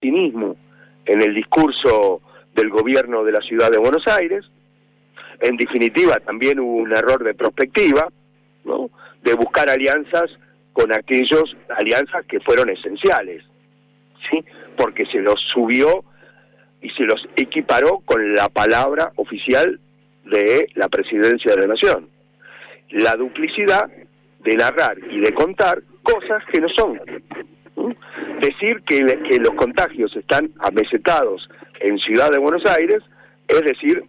cinismo en el discurso del gobierno de la ciudad de Buenos Aires. En definitiva, también hubo un error de perspectiva, ¿no? de buscar alianzas con aquellos alianzas que fueron esenciales, ¿sí? porque se los subió y se los equiparó con la palabra oficial de la presidencia de la nación. La duplicidad de narrar y de contar cosas que no son. Decir que, los contagios están amesetados en Ciudad de Buenos Aires es decir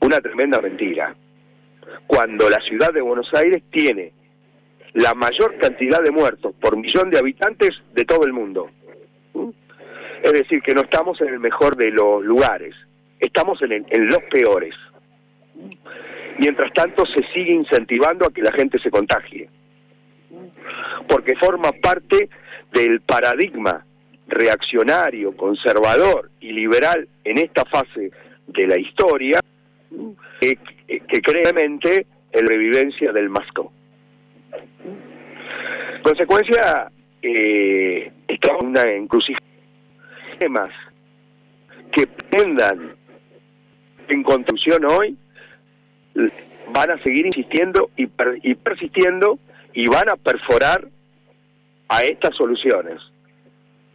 una tremenda mentira. Cuando la Ciudad de Buenos Aires tiene la mayor cantidad de muertos por millón de habitantes de todo el mundo. Es decir, que no estamos en el mejor de los lugares, estamos en los peores. Mientras tanto, se sigue incentivando a que la gente se contagie, porque forma parte del paradigma reaccionario, conservador y liberal en esta fase de la historia, que, que creemente el revivencia del masco. Consecuencia, eh, estamos en una temas que prendan en construcción hoy van a seguir insistiendo y, y persistiendo y van a perforar a estas soluciones,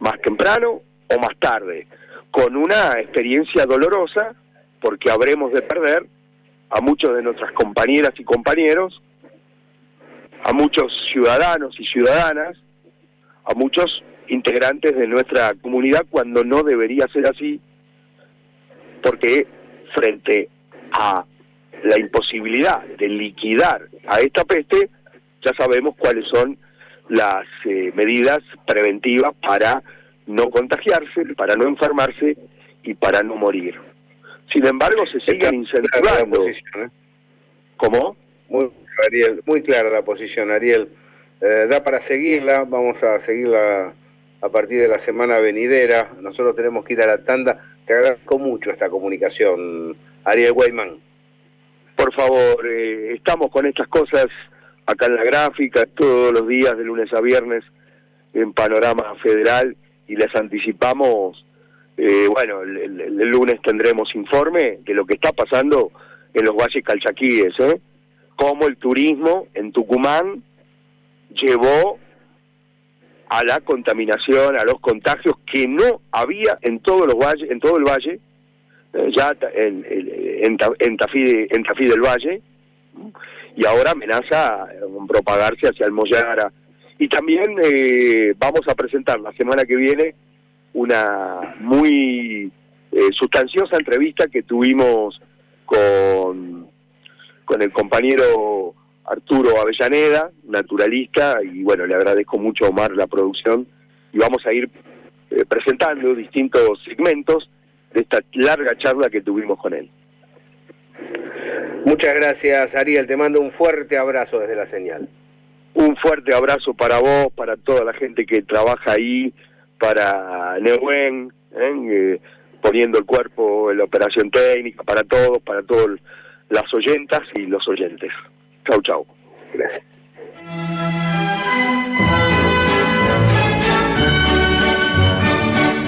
más temprano o más tarde, con una experiencia dolorosa, porque habremos de perder a muchos de nuestras compañeras y compañeros, a muchos ciudadanos y ciudadanas, a muchos integrantes de nuestra comunidad cuando no debería ser así, porque frente a la imposibilidad de liquidar a esta peste, ya sabemos cuáles son las eh, medidas preventivas para no contagiarse, para no enfermarse y para no morir. Sin embargo, se siguen incentivando. ¿eh? ¿Cómo? Muy, Ariel, muy clara la posición, Ariel. Eh, da para seguirla, vamos a seguirla a partir de la semana venidera. Nosotros tenemos que ir a la tanda. Te agradezco mucho esta comunicación, Ariel Guayman. Por favor, eh, estamos con estas cosas acá en la gráfica todos los días de lunes a viernes en Panorama Federal y les anticipamos, eh, bueno, el, lunes tendremos informe de lo que está pasando en los valles calchaquíes, ¿eh? cómo el turismo en Tucumán llevó a la contaminación, a los contagios que no había en todos los valles, en todo el valle, eh, ya en, en, en, Tafí, en Tafí del Valle, y ahora amenaza con propagarse hacia el Moyara. Y también eh, vamos a presentar la semana que viene una muy eh, sustanciosa entrevista que tuvimos con, con el compañero Arturo Avellaneda, naturalista, y bueno, le agradezco mucho a Omar la producción, y vamos a ir eh, presentando distintos segmentos de esta larga charla que tuvimos con él. Muchas gracias, Ariel. Te mando un fuerte abrazo desde la señal. Un fuerte abrazo para vos, para toda la gente que trabaja ahí, para Neuwen, ¿eh? Eh, poniendo el cuerpo en la operación técnica, para todos, para todas las oyentas y los oyentes. Chau, chau. Gracias.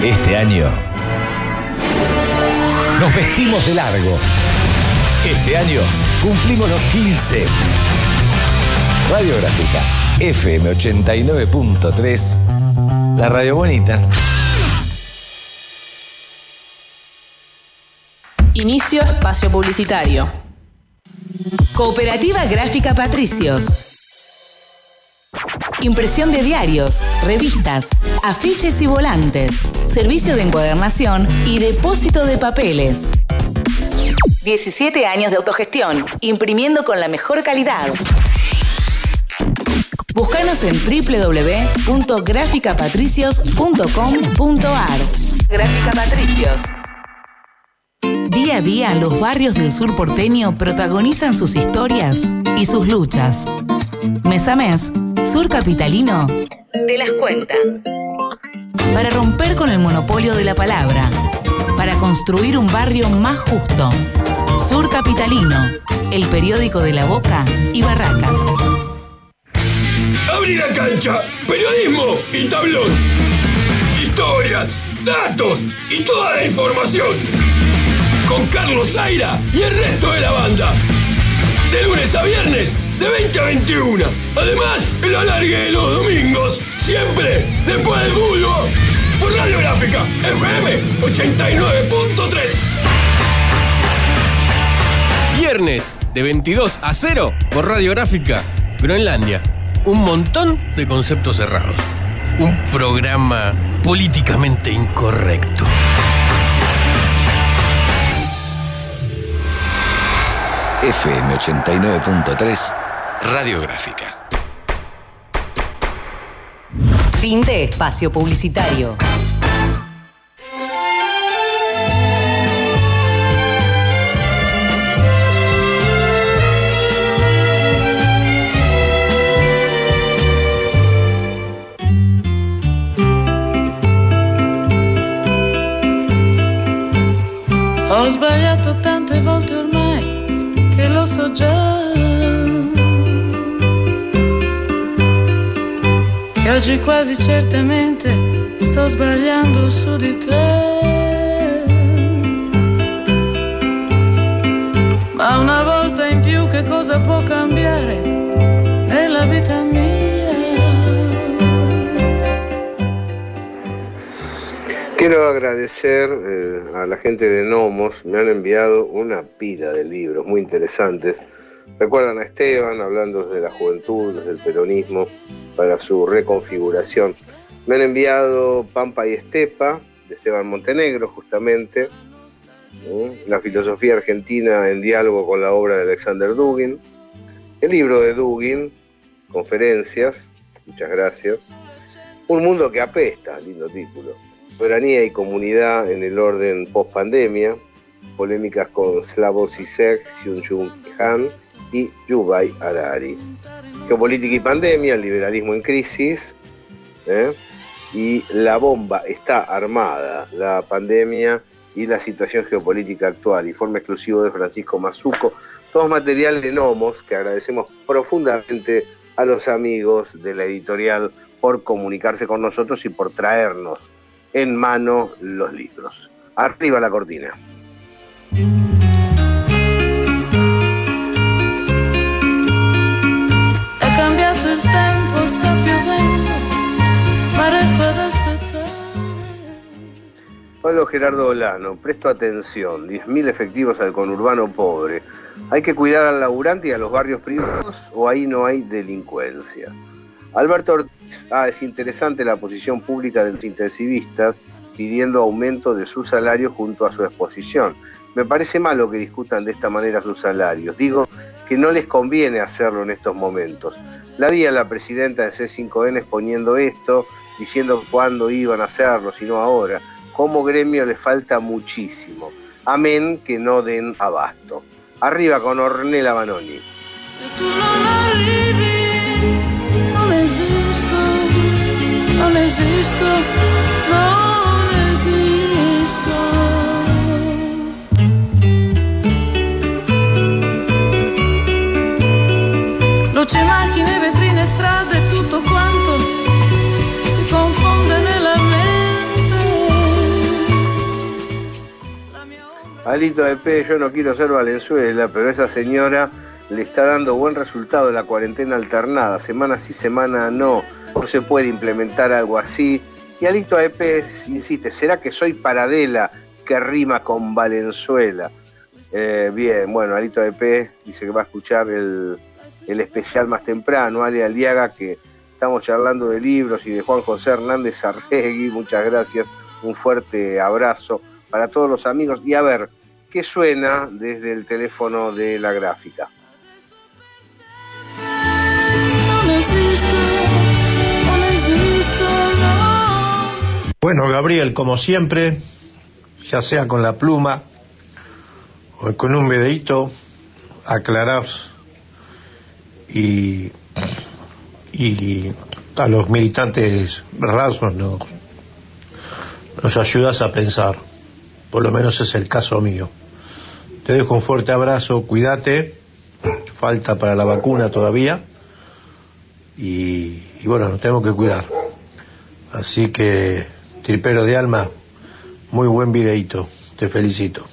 Este año nos vestimos de largo. Este año cumplimos los 15. Radiográfica FM 89.3. La radio bonita. Inicio espacio publicitario. Cooperativa Gráfica Patricios. Impresión de diarios, revistas, afiches y volantes. Servicio de encuadernación y depósito de papeles. 17 años de autogestión, imprimiendo con la mejor calidad. Búscanos en www.graficapatricios.com.ar. Gráfica Patricios. Día a día, los barrios del sur porteño protagonizan sus historias y sus luchas. Mes a mes, Sur Capitalino te las cuenta. Para romper con el monopolio de la palabra, para construir un barrio más justo. Sur Capitalino, el periódico de la Boca y Barracas. Abrí la cancha, periodismo y tablón. Historias datos y toda la información. Con Carlos Zaira y el resto de la banda. De lunes a viernes, de 20 a 21. Además, el alargue de los domingos, siempre después del fútbol. Por Radiográfica, FM 89.3. Viernes, de 22 a 0, por Radiográfica, Groenlandia. Un montón de conceptos cerrados. Un programa políticamente incorrecto. FM 89.3 Radiográfica. Fin de espacio publicitario. Ho sbagliato tante volte ormai che lo so già. Che oggi quasi certamente sto sbagliando su di te. Ma una volta in più che cosa può cambiare nella vita mia? Quiero agradecer eh, a la gente de Nomos, me han enviado una pila de libros muy interesantes. Recuerdan a Esteban hablando de la juventud, desde el peronismo, para su reconfiguración. Me han enviado Pampa y Estepa, de Esteban Montenegro, justamente. La filosofía argentina en diálogo con la obra de Alexander Dugin. El libro de Dugin, Conferencias, muchas gracias. Un mundo que apesta, lindo título. Soberanía y comunidad en el orden post-pandemia, polémicas con Slavoj Zizek, Hyun-Jung Han y Yuval Harari. Geopolítica y pandemia, liberalismo en crisis, ¿eh? y la bomba está armada, la pandemia y la situación geopolítica actual, informe exclusivo de Francisco Mazuco, todos materiales de Nomos que agradecemos profundamente a los amigos de la editorial por comunicarse con nosotros y por traernos en mano los libros. Arriba la cortina. Aspettare. Pablo Gerardo Olano, presto atención, 10.000 efectivos al conurbano pobre. ¿Hay que cuidar al laburante y a los barrios privados o ahí no hay delincuencia? Alberto Ortiz, ah, es interesante la posición pública de los intensivistas pidiendo aumento de su salario junto a su exposición. Me parece malo que discutan de esta manera sus salarios. Digo que no les conviene hacerlo en estos momentos. La vi a la presidenta de C5N exponiendo esto, diciendo cuándo iban a hacerlo, sino ahora. Como gremio les falta muchísimo. Amén que no den abasto. Arriba con Ornella Banoni. Non esisto, non esisto. Luci, macchine, vetrine, strade, tutto quanto si confonde nella mente. Alito de P, yo no quiero ser Valenzuela, pero esa señora le está dando buen resultado la cuarentena alternada, semana sí, semana no. No se puede implementar algo así. Y Alito AP insiste, ¿será que soy Paradela que rima con Valenzuela? Eh, bien, bueno, Alito AP dice que va a escuchar el, el especial más temprano, Ale Aliaga, que estamos charlando de libros y de Juan José Hernández Arregui, muchas gracias, un fuerte abrazo para todos los amigos. Y a ver, ¿qué suena desde el teléfono de la gráfica? Bueno, Gabriel, como siempre, ya sea con la pluma o con un videíto, aclarás y, y a los militantes rasos nos, nos ayudas a pensar. Por lo menos es el caso mío. Te dejo un fuerte abrazo, cuídate, falta para la vacuna todavía y, y bueno, nos tenemos que cuidar. Así que, tripero de alma, Muy buen videito, te felicito.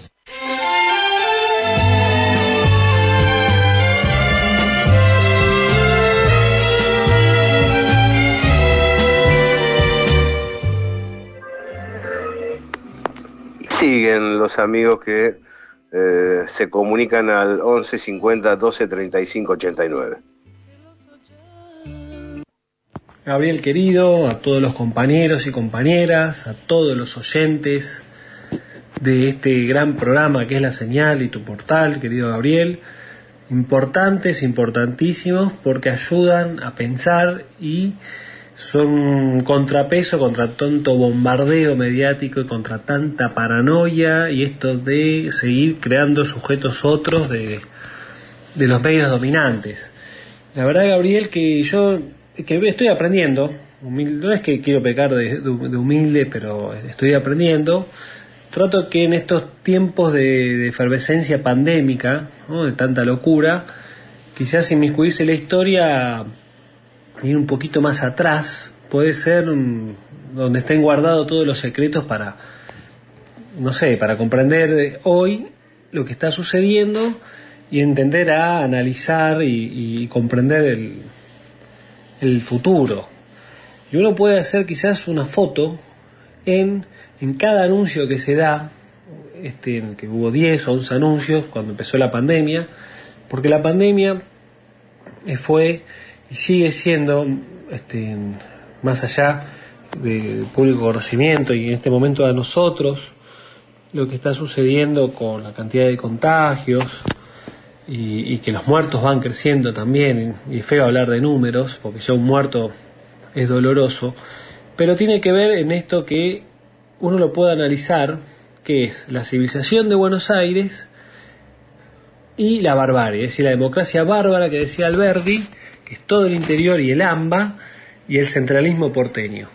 Siguen los amigos que eh, se comunican al 11 50 12 35 89. Gabriel querido, a todos los compañeros y compañeras, a todos los oyentes de este gran programa que es La Señal y tu portal, querido Gabriel, importantes, importantísimos, porque ayudan a pensar y son contrapeso contra tanto bombardeo mediático y contra tanta paranoia y esto de seguir creando sujetos otros de, de los medios dominantes. La verdad, Gabriel, que yo que estoy aprendiendo, no es que quiero pecar de, humilde, pero estoy aprendiendo. Trato que en estos tiempos de, efervescencia pandémica, de tanta locura, quizás inmiscuirse la historia, ir un poquito más atrás, puede ser donde estén guardados todos los secretos para, no sé, para comprender hoy lo que está sucediendo y entender a analizar y comprender el, el futuro. Y uno puede hacer quizás una foto en, en cada anuncio que se da, este, en que hubo 10 o 11 anuncios cuando empezó la pandemia, porque la pandemia fue y sigue siendo, este, más allá del público conocimiento y en este momento a nosotros, lo que está sucediendo con la cantidad de contagios, y, que los muertos van creciendo también, y feo hablar de números, porque ya un muerto es doloroso, pero tiene que ver en esto que uno lo puede analizar, que es la civilización de Buenos Aires y la barbarie, es decir, la democracia bárbara que decía Alberdi, que es todo el interior y el AMBA, y el centralismo porteño.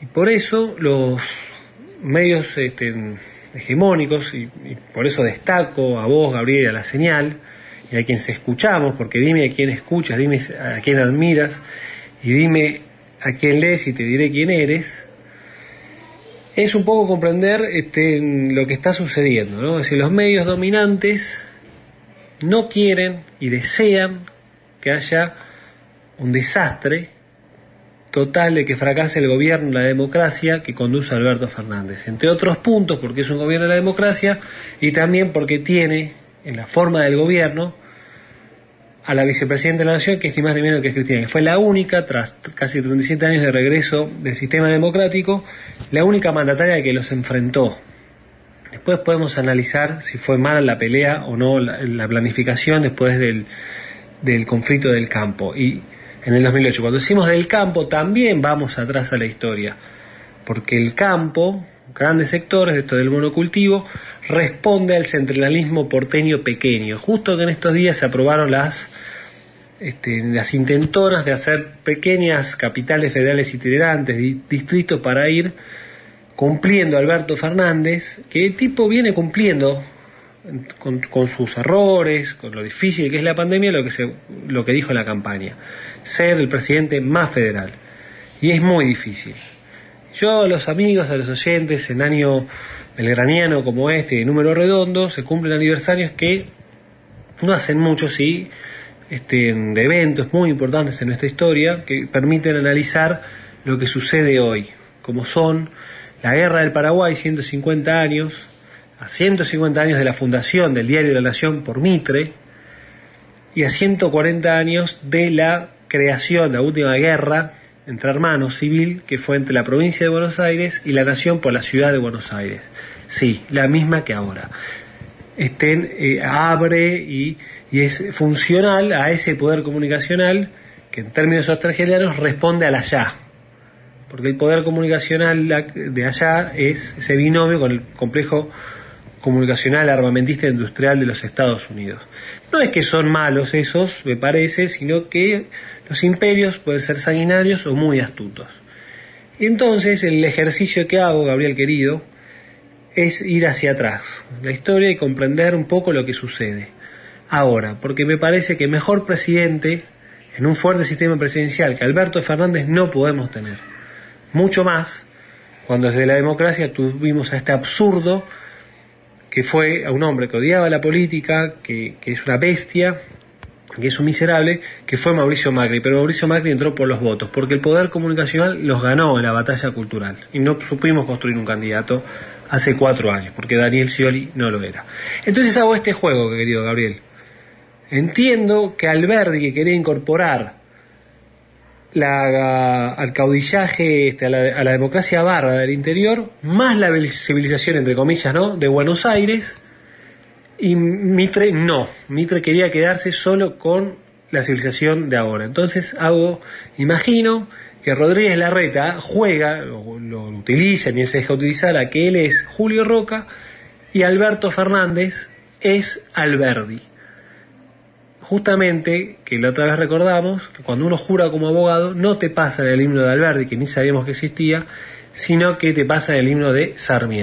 Y por eso los medios este, hegemónicos, y, por eso destaco a vos, Gabriel, a la señal, y a quienes escuchamos, porque dime a quién escuchas, dime a quién admiras, y dime a quién lees y te diré quién eres, es un poco comprender este, lo que está sucediendo, ¿no? Es decir, los medios dominantes no quieren y desean que haya un desastre total de que fracase el gobierno, la democracia que conduce Alberto Fernández. Entre otros puntos, porque es un gobierno de la democracia y también porque tiene en la forma del gobierno a la vicepresidenta de la Nación, que es ni más menos que es Cristina, que fue la única, tras casi 37 años de regreso del sistema democrático, la única mandataria que los enfrentó. Después podemos analizar si fue mala la pelea o no, la, planificación después del, del conflicto del campo. Y en el 2008. Cuando decimos del campo, también vamos atrás a la historia, porque el campo, grandes sectores, esto del monocultivo, responde al centralismo porteño pequeño. Justo que en estos días se aprobaron las, este, las intentonas de hacer pequeñas capitales federales itinerantes, distritos para ir cumpliendo Alberto Fernández, que el tipo viene cumpliendo con, sus errores, con lo difícil que es la pandemia, lo que, se, lo que dijo la campaña, ser el presidente más federal. Y es muy difícil. Yo a los amigos, a los oyentes, en año belgraniano como este, de número redondo, se cumplen aniversarios que no hacen mucho, sí, este, de eventos muy importantes en nuestra historia que permiten analizar lo que sucede hoy, como son la guerra del Paraguay, 150 años, a 150 años de la fundación del Diario de la Nación por Mitre y a 140 años de la creación la última guerra entre hermanos civil que fue entre la provincia de Buenos Aires y la nación por la ciudad de Buenos Aires. Sí, la misma que ahora. Estén, eh, abre y, y, es funcional a ese poder comunicacional que en términos australianos responde al allá. Porque el poder comunicacional de allá es ese binomio con el complejo comunicacional armamentista industrial de los Estados Unidos. No es que son malos esos, me parece, sino que los imperios pueden ser sanguinarios o muy astutos. Entonces, el ejercicio que hago, Gabriel querido, es ir hacia atrás, la historia y comprender un poco lo que sucede. Ahora, porque me parece que mejor presidente en un fuerte sistema presidencial que Alberto Fernández no podemos tener. Mucho más cuando desde la democracia tuvimos a este absurdo que fue a un hombre que odiaba la política, que, es una bestia, que es un miserable, que fue Mauricio Macri. Pero Mauricio Macri entró por los votos, porque el poder comunicacional los ganó en la batalla cultural. Y no supimos construir un candidato hace cuatro años, porque Daniel Scioli no lo era. Entonces hago este juego, querido Gabriel. Entiendo que Alberdi, que quería incorporar la, al caudillaje, este, a, la, a la democracia barra del interior, más la civilización, entre comillas, ¿no? de Buenos Aires, y Mitre no, Mitre quería quedarse solo con la civilización de ahora. Entonces hago, imagino que Rodríguez Larreta juega, lo, lo utiliza, ni se deja utilizar, a que él es Julio Roca y Alberto Fernández es Alberdi. Justamente, que la otra vez recordamos, que cuando uno jura como abogado, no te pasa el himno de Alberdi, que ni sabíamos que existía, sino que te pasa el himno de Sarmiento.